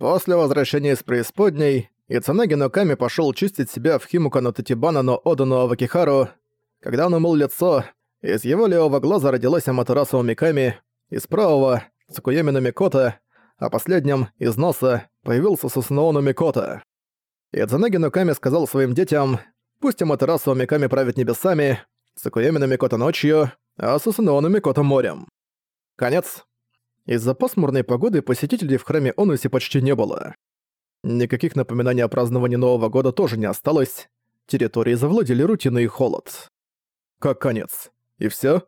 После возвращения из преисподней, Ицанаги Ноками пошёл чистить себя в Химука но Татибана но Одану Авакихару. Когда он умыл лицо, из его левого глаза родилась Аматерасу Умиками, из правого — Цукуеми Микота, а последним, из носа, появился Сусуноуну Микота. Ицанаги Ноками сказал своим детям, пусть Аматерасу Умиками правит небесами, Цукуеми Микота ночью, а Сусуноуну Микота морем. Конец. Из-за пасмурной погоды посетителей в храме Онуси почти не было. Никаких напоминаний о праздновании Нового года тоже не осталось. Территории завладели рутиной и холод. Как конец? И всё?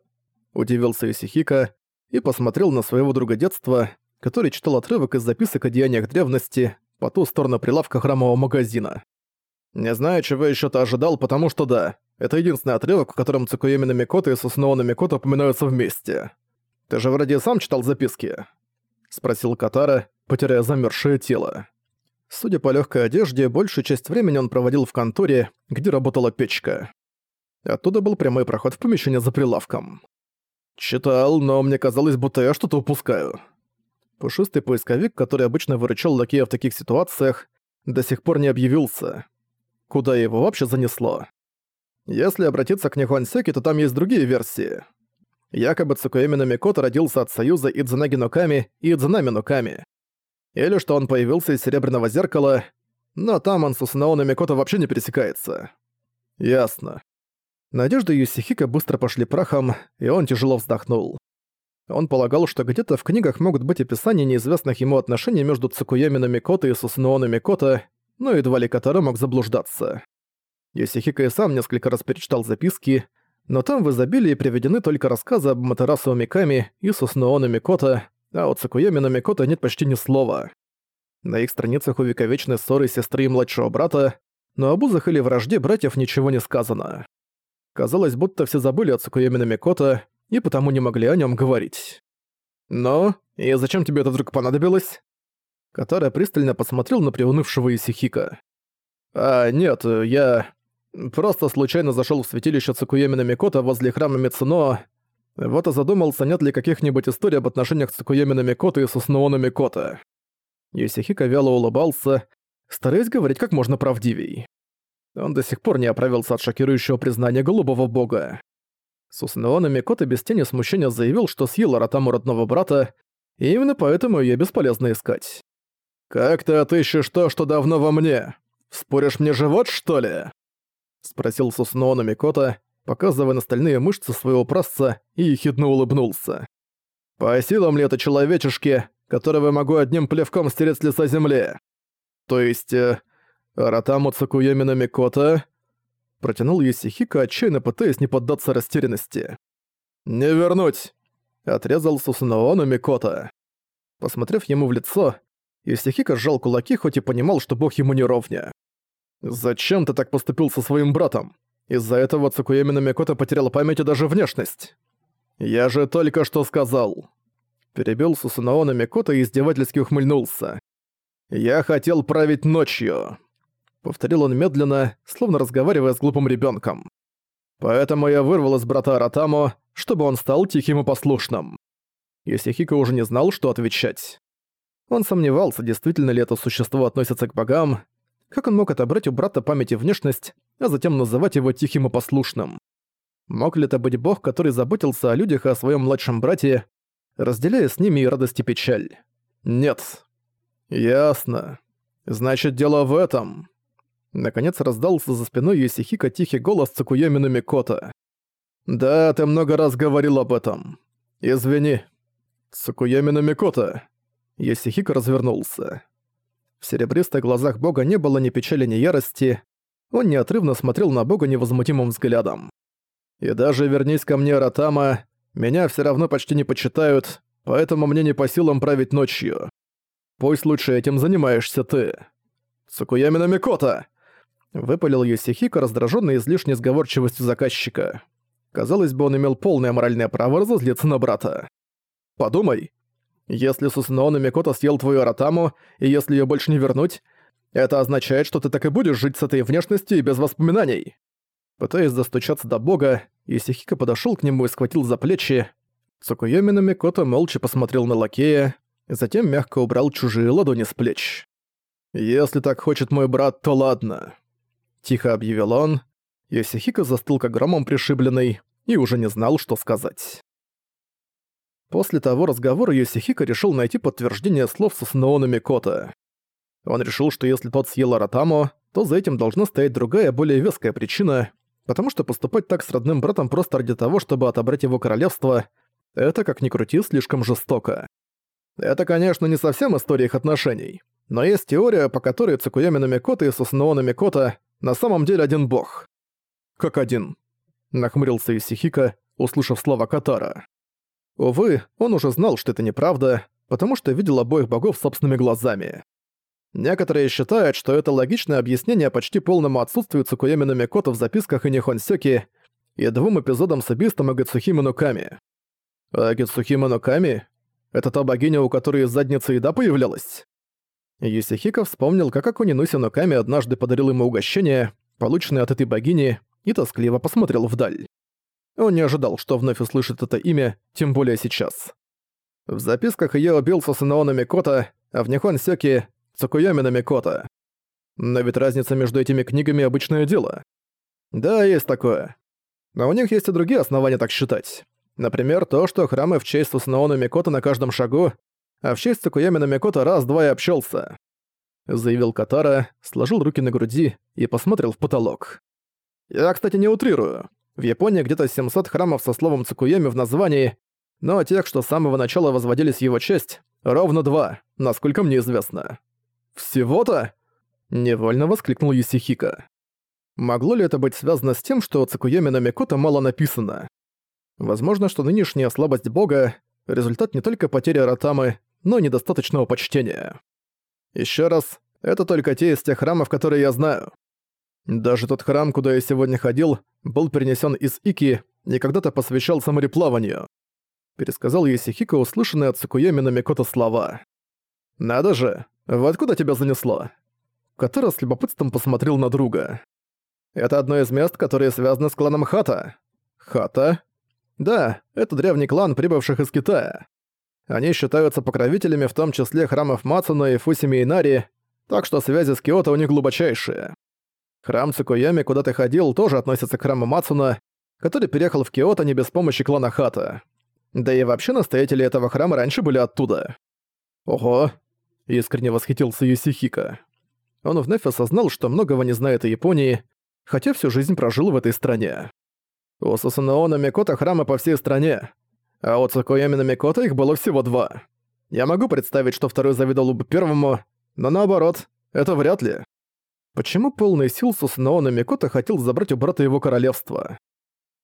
Удивился Исихика и посмотрел на своего друга детства, который читал отрывок из записок о деяниях древности по ту сторону прилавка храмового магазина. «Не знаю, чего ещё ты ожидал, потому что да, это единственный отрывок, в котором Цукуеми Намикото и Сусуноу Намикото упоминаются вместе. Ты же вроде сам читал записки?» — спросил Катара, потеряя замерзшее тело. Судя по легкой одежде, большую часть времени он проводил в конторе, где работала печка. Оттуда был прямой проход в помещение за прилавком. «Читал, но мне казалось, будто я что-то упускаю». Пушистый поисковик, который обычно выручал лакея в таких ситуациях, до сих пор не объявился. Куда его вообще занесло? Если обратиться к Нихуансеке, то там есть другие версии. Якобы Цукуэми Намикото родился от союза Идзунаги Ноками и Идзунами Ноками. Или что он появился из Серебряного Зеркала, но там он с Усунао Намикото вообще не пересекается. Ясно. Надежды Юсихика быстро пошли прахом, и он тяжело вздохнул. Он полагал, что где-то в книгах могут быть описания неизвестных ему отношений между Цукуями Намикото и Сусунао Намикото, но едва ли Катара мог заблуждаться. Юсихика и сам несколько раз перечитал записки, но там в изобилии приведены только рассказы об Матерасу Миками и Суснооне Микото, а о Цукуяме на Микото нет почти ни слова. На их страницах увековечены ссоры сестры и младшего брата, но об узах или вражде братьев ничего не сказано. Казалось, будто все забыли о Цукуяме на Микото и потому не могли о нем говорить. «Но, и зачем тебе это вдруг понадобилось?» Катара пристально посмотрел на приунывшего Исихика. «А, нет, я... Просто случайно зашел в святилище Цукуеми Намикото возле храма Мицуно. Вот и задумался, нет ли каких-нибудь историй об отношениях Цукуеми Намикото и Сусноо Намикото. Юсихика вяло улыбался, стараясь говорить как можно правдивей. Он до сих пор не оправился от шокирующего признания голубого бога. Сусноо Намикото без тени смущения заявил, что съел Аратаму родного брата, и именно поэтому её бесполезно искать. «Как ты отыщешь то, что давно во мне? Споришь мне живот, что ли?» Спросил Сусуноона Микота, показывая на стальные мышцы своего прасца и ехидно улыбнулся. «По силам ли это человечешки, которого я могу одним плевком стереть с лица земли?» «То есть... Э, Аратаму Цукуемина Микота...» Протянул Юсихика, отчаянно пытаясь не поддаться растерянности. «Не вернуть!» Отрезал Сусуноона Микота. Посмотрев ему в лицо, Юсихика сжал кулаки, хоть и понимал, что бог ему не ровня. «Зачем ты так поступил со своим братом? Из-за этого Цукуеми Микото потеряла память и даже внешность». «Я же только что сказал». Перебил Сусунао Микото и издевательски ухмыльнулся. «Я хотел править ночью», — повторил он медленно, словно разговаривая с глупым ребенком. «Поэтому я вырвал из брата Аратаму, чтобы он стал тихим и послушным». Исихико уже не знал, что отвечать. Он сомневался, действительно ли это существо относится к богам, как он мог отобрать у брата память и внешность, а затем называть его тихим и послушным? Мог ли это быть бог, который заботился о людях и о своем младшем брате, разделяя с ними и радость и печаль? Нет. Ясно. Значит, дело в этом. Наконец раздался за спиной Юсихика тихий голос Цукуемина Микота. «Да, ты много раз говорил об этом. Извини». Цукуемина Микота. Юсихика развернулся. В серебристых глазах бога не было ни печали, ни ярости. Он неотрывно смотрел на бога невозмутимым взглядом. «И даже вернись ко мне, Ратама, меня все равно почти не почитают, поэтому мне не по силам править ночью. Пусть лучше этим занимаешься ты». «Цукуямина Микота!» Выпалил Йосихико, раздражённый излишней сговорчивостью заказчика. Казалось бы, он имел полное моральное право разозлиться на брата. «Подумай, если Сусуноона Микото съел твою Аратаму, и если её больше не вернуть, это означает, что ты так и будешь жить с этой внешностью и без воспоминаний». Пытаясь достучаться до бога, Исихика подошёл к нему и схватил за плечи. Цукуёми Микото молча посмотрел на лакея, затем мягко убрал чужие ладони с плеч. «Если так хочет мой брат, то ладно», — тихо объявил он. Йосихико застыл как громом пришибленный и уже не знал, что сказать. После того разговора Йосихико решил найти подтверждение слов Сусуноона Микота. Он решил, что если тот съел Аратаму, то за этим должна стоять другая, более веская причина, потому что поступать так с родным братом просто ради того, чтобы отобрать его королевство, это, как ни крути, слишком жестоко. Это, конечно, не совсем история их отношений, но есть теория, по которой Цукуями Намикота и Сусуноона Микота на самом деле один бог. «Как один?» — нахмурился Исихика, услышав слова Катара. Увы, он уже знал, что это неправда, потому что видел обоих богов собственными глазами. Некоторые считают, что это логичное объяснение почти полному отсутствию Цукуями Намикото в записках и Нихонсёки и двум эпизодам с убийством Агацухима Нуками. А Гицухима Нуками? Это та богиня, у которой из задницы еда появлялась? Юсихико вспомнил, как Акунинуси Нуками однажды подарил ему угощение, полученное от этой богини, и тоскливо посмотрел вдаль. Он не ожидал, что вновь услышит это имя, тем более сейчас. В записках я убил Сусанаона Микота, а в Нихон Сёки — Цукуямина Микота. Но ведь разница между этими книгами — обычное дело. Да, есть такое. Но у них есть и другие основания так считать. Например, то, что храмы в честь Сусанаона Микота на каждом шагу, а в честь Цукуямина Микота раз-два и общался. Заявил Катара, сложил руки на груди и посмотрел в потолок. Я, кстати, не утрирую. В Японии где-то 700 храмов со словом Цукуями в названии, но тех, что с самого начала возводились его честь, ровно два, насколько мне известно. «Всего-то?» — невольно воскликнул Юсихика. Могло ли это быть связано с тем, что о Цукуяме на Микото мало написано? Возможно, что нынешняя слабость бога — результат не только потери Ротамы, но и недостаточного почтения. Еще раз, это только те из тех храмов, которые я знаю. Даже тот храм, куда я сегодня ходил, был перенесен из Ики и когда-то посвящался мореплаванию. Пересказал Есихико услышанные от Сукуями на Микото слова. «Надо же, в откуда тебя занесло?» Катара с любопытством посмотрел на друга. «Это одно из мест, которые связаны с кланом Хата». «Хата?» «Да, это древний клан, прибывших из Китая. Они считаются покровителями в том числе храмов Мацуна и Фусими Инари, так что связи с Киото у них глубочайшие. Храм Цукуями, куда ты ходил, тоже относится к храму Мацуна, который переехал в Киото не без помощи клана Хата. Да и вообще настоятели этого храма раньше были оттуда. Ого, искренне восхитился Юсихика. Он вновь осознал, что многого не знает о Японии, хотя всю жизнь прожил в этой стране. У Сусанаона Микото храмы по всей стране, а у Цукуями на Микото их было всего два. Я могу представить, что второй завидовал бы первому, но наоборот, это вряд ли. Почему полный сил Сусанаона Микото хотел забрать у брата его королевство?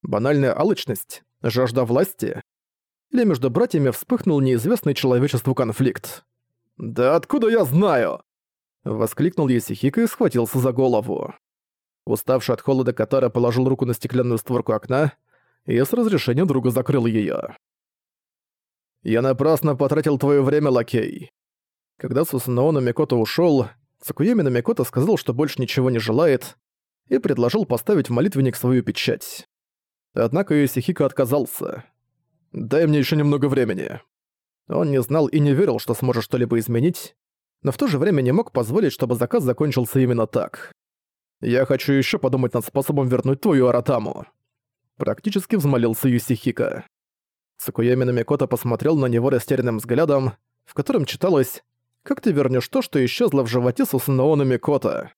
Банальная алчность? Жажда власти? Или между братьями вспыхнул неизвестный человечеству конфликт? «Да откуда я знаю?» Воскликнул Есихика и схватился за голову. Уставший от холода Катара положил руку на стеклянную створку окна и с разрешения друга закрыл её. «Я напрасно потратил твоё время, лакей». Когда Сусанаона Микото ушёл, Цукуеми Намикото сказал, что больше ничего не желает, и предложил поставить в молитвенник свою печать. Однако Юсихико отказался. «Дай мне еще немного времени». Он не знал и не верил, что сможет что-либо изменить, но в то же время не мог позволить, чтобы заказ закончился именно так. «Я хочу еще подумать над способом вернуть твою Аратаму». Практически взмолился Юсихика. Цукуями Намикото посмотрел на него растерянным взглядом, в котором читалось как ты вернешь то, что исчезло в животе Сусанаона Микота?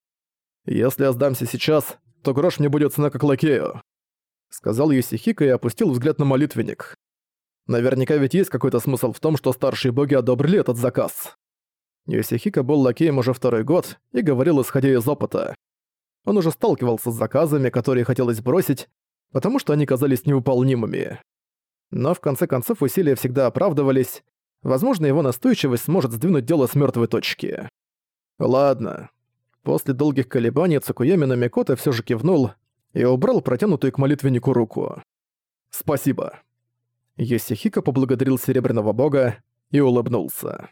Если я сдамся сейчас, то грош мне будет цена как лакею. Сказал Юсихика и опустил взгляд на молитвенник. Наверняка ведь есть какой-то смысл в том, что старшие боги одобрили этот заказ. Юсихика был лакеем уже второй год и говорил, исходя из опыта. Он уже сталкивался с заказами, которые хотелось бросить, потому что они казались невыполнимыми. Но в конце концов усилия всегда оправдывались, Возможно, его настойчивость сможет сдвинуть дело с мертвой точки. Ладно. После долгих колебаний Цукуями на Микото всё же кивнул и убрал протянутую к молитвеннику руку. «Спасибо». Йосихико поблагодарил Серебряного Бога и улыбнулся.